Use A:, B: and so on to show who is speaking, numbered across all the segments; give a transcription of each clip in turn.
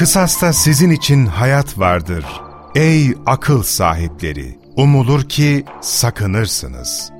A: Kısasta sizin için hayat vardır. Ey akıl sahipleri! Umulur ki sakınırsınız.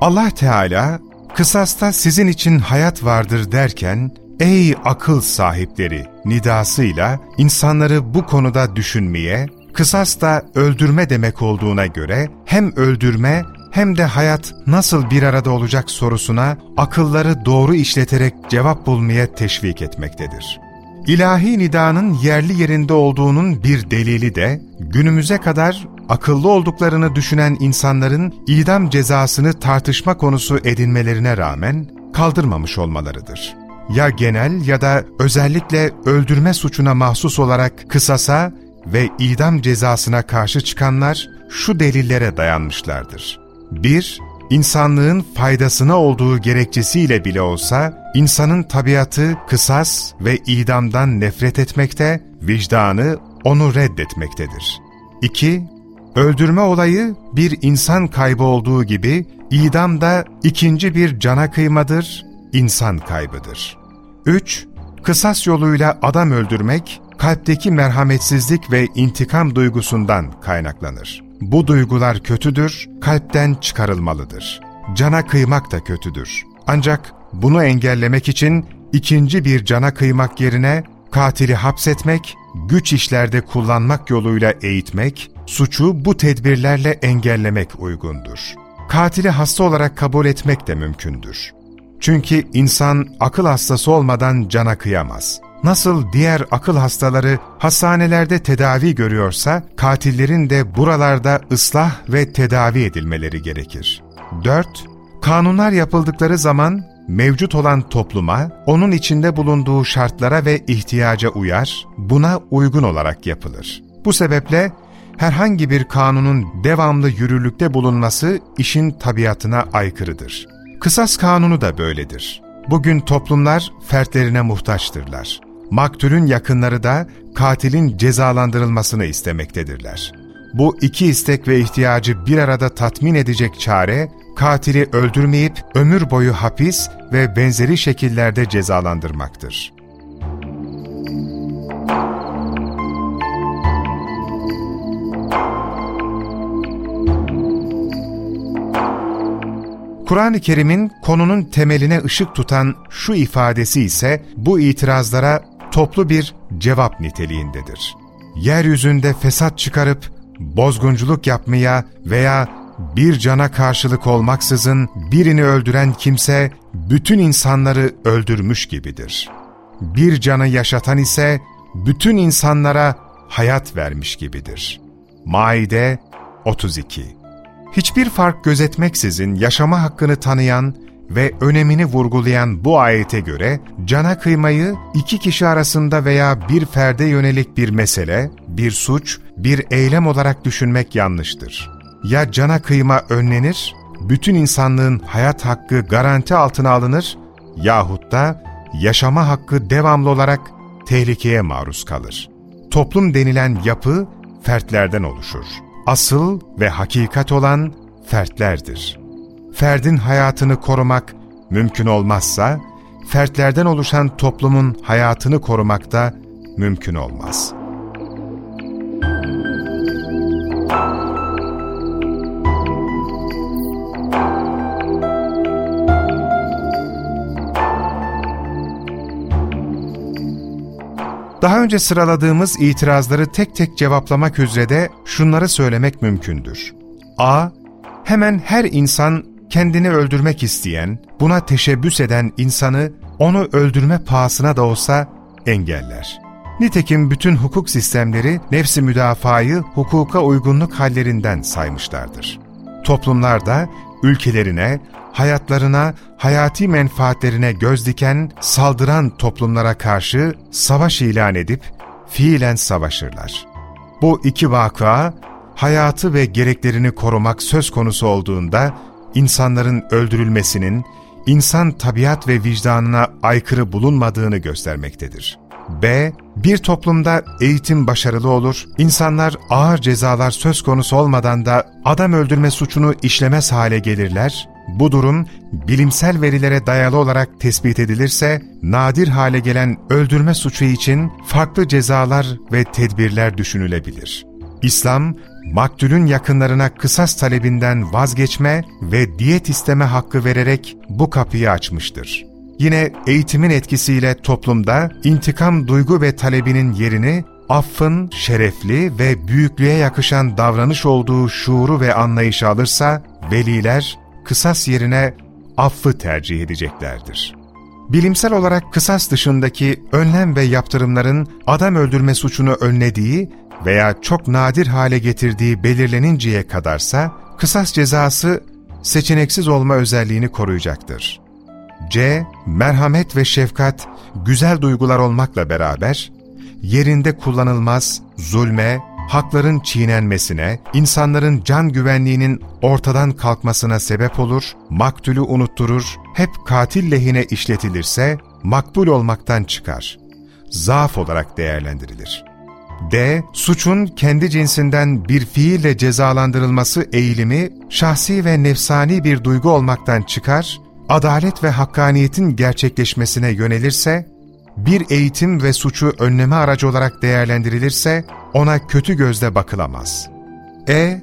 A: Allah Teala, kısasta sizin için hayat vardır derken, ey akıl sahipleri nidasıyla insanları bu konuda düşünmeye, kısas da öldürme demek olduğuna göre hem öldürme hem de hayat nasıl bir arada olacak sorusuna akılları doğru işleterek cevap bulmaya teşvik etmektedir. İlahi nidanın yerli yerinde olduğunun bir delili de günümüze kadar akıllı olduklarını düşünen insanların idam cezasını tartışma konusu edinmelerine rağmen kaldırmamış olmalarıdır. Ya genel ya da özellikle öldürme suçuna mahsus olarak kısasa ve idam cezasına karşı çıkanlar şu delillere dayanmışlardır. 1- insanlığın faydasına olduğu gerekçesiyle bile olsa, insanın tabiatı kısas ve idamdan nefret etmekte, vicdanı onu reddetmektedir. 2. Öldürme olayı bir insan kaybı olduğu gibi, idam da ikinci bir cana kıymadır, insan kaybıdır. 3. Kısas yoluyla adam öldürmek, kalpteki merhametsizlik ve intikam duygusundan kaynaklanır. Bu duygular kötüdür, kalpten çıkarılmalıdır. Cana kıymak da kötüdür. Ancak bunu engellemek için ikinci bir cana kıymak yerine katili hapsetmek, güç işlerde kullanmak yoluyla eğitmek, suçu bu tedbirlerle engellemek uygundur. Katili hasta olarak kabul etmek de mümkündür. Çünkü insan akıl hastası olmadan cana kıyamaz. Nasıl diğer akıl hastaları hastanelerde tedavi görüyorsa, katillerin de buralarda ıslah ve tedavi edilmeleri gerekir. 4. Kanunlar yapıldıkları zaman mevcut olan topluma, onun içinde bulunduğu şartlara ve ihtiyaca uyar, buna uygun olarak yapılır. Bu sebeple herhangi bir kanunun devamlı yürürlükte bulunması işin tabiatına aykırıdır. Kısas kanunu da böyledir. Bugün toplumlar fertlerine muhtaçtırlar. Maktulün yakınları da katilin cezalandırılmasını istemektedirler. Bu iki istek ve ihtiyacı bir arada tatmin edecek çare, katili öldürmeyip ömür boyu hapis ve benzeri şekillerde cezalandırmaktır. Kur'an-ı Kerim'in konunun temeline ışık tutan şu ifadesi ise bu itirazlara toplu bir cevap niteliğindedir. Yeryüzünde fesat çıkarıp bozgunculuk yapmaya veya bir cana karşılık olmaksızın birini öldüren kimse bütün insanları öldürmüş gibidir. Bir canı yaşatan ise bütün insanlara hayat vermiş gibidir. Maide 32 Hiçbir fark gözetmeksizin yaşama hakkını tanıyan ve önemini vurgulayan bu ayete göre cana kıymayı iki kişi arasında veya bir ferde yönelik bir mesele, bir suç, bir eylem olarak düşünmek yanlıştır. Ya cana kıyma önlenir, bütün insanlığın hayat hakkı garanti altına alınır yahut da yaşama hakkı devamlı olarak tehlikeye maruz kalır. Toplum denilen yapı fertlerden oluşur. Asıl ve hakikat olan fertlerdir ferdin hayatını korumak mümkün olmazsa, fertlerden oluşan toplumun hayatını korumak da mümkün olmaz. Daha önce sıraladığımız itirazları tek tek cevaplamak üzere de şunları söylemek mümkündür. A. Hemen her insan kendini öldürmek isteyen, buna teşebbüs eden insanı onu öldürme pahasına da olsa engeller. Nitekim bütün hukuk sistemleri nefsi müdafayı hukuka uygunluk hallerinden saymışlardır. Toplumlarda ülkelerine, hayatlarına, hayati menfaatlerine göz diken, saldıran toplumlara karşı savaş ilan edip fiilen savaşırlar. Bu iki vakıa, hayatı ve gereklerini korumak söz konusu olduğunda, insanların öldürülmesinin, insan tabiat ve vicdanına aykırı bulunmadığını göstermektedir. B. Bir toplumda eğitim başarılı olur, insanlar ağır cezalar söz konusu olmadan da adam öldürme suçunu işlemez hale gelirler. Bu durum bilimsel verilere dayalı olarak tespit edilirse, nadir hale gelen öldürme suçu için farklı cezalar ve tedbirler düşünülebilir. İslam, maktulün yakınlarına kısas talebinden vazgeçme ve diyet isteme hakkı vererek bu kapıyı açmıştır. Yine eğitimin etkisiyle toplumda intikam duygu ve talebinin yerini affın şerefli ve büyüklüğe yakışan davranış olduğu şuuru ve anlayışı alırsa, veliler kısas yerine affı tercih edeceklerdir. Bilimsel olarak kısas dışındaki önlem ve yaptırımların adam öldürme suçunu önlediği veya çok nadir hale getirdiği belirleninceye kadarsa, kısas cezası seçeneksiz olma özelliğini koruyacaktır. C. Merhamet ve şefkat güzel duygular olmakla beraber, yerinde kullanılmaz, zulme, hakların çiğnenmesine, insanların can güvenliğinin ortadan kalkmasına sebep olur, maktulü unutturur, hep katil lehine işletilirse makbul olmaktan çıkar. Zaaf olarak değerlendirilir. D. Suçun kendi cinsinden bir fiille cezalandırılması eğilimi, şahsi ve nefsani bir duygu olmaktan çıkar, adalet ve hakkaniyetin gerçekleşmesine yönelirse, bir eğitim ve suçu önleme aracı olarak değerlendirilirse ona kötü gözle bakılamaz. E.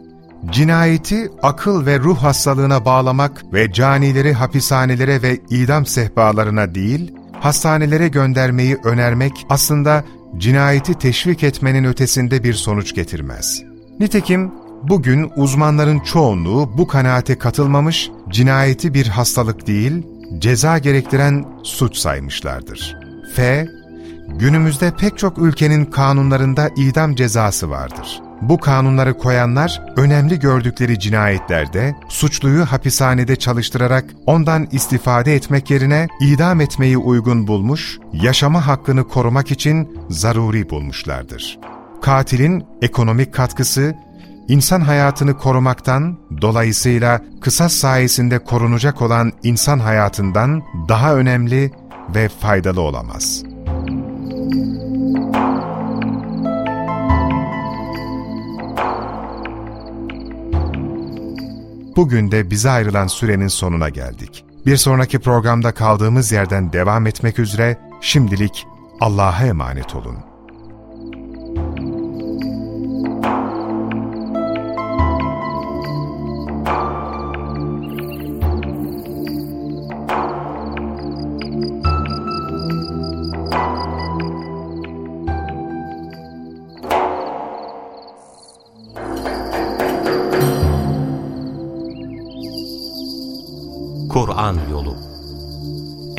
A: Cinayeti akıl ve ruh hastalığına bağlamak ve canileri hapishanelere ve idam sehpalarına değil, hastanelere göndermeyi önermek aslında cinayeti teşvik etmenin ötesinde bir sonuç getirmez. Nitekim bugün uzmanların çoğunluğu bu kanaate katılmamış, cinayeti bir hastalık değil, ceza gerektiren suç saymışlardır. F. Günümüzde pek çok ülkenin kanunlarında idam cezası vardır. Bu kanunları koyanlar önemli gördükleri cinayetlerde suçluyu hapishanede çalıştırarak ondan istifade etmek yerine idam etmeyi uygun bulmuş, yaşama hakkını korumak için zaruri bulmuşlardır. Katilin ekonomik katkısı, insan hayatını korumaktan, dolayısıyla kısas sayesinde korunacak olan insan hayatından daha önemli ve faydalı olamaz. Bugün de bize ayrılan sürenin sonuna geldik. Bir sonraki programda kaldığımız yerden devam etmek üzere şimdilik Allah'a emanet olun.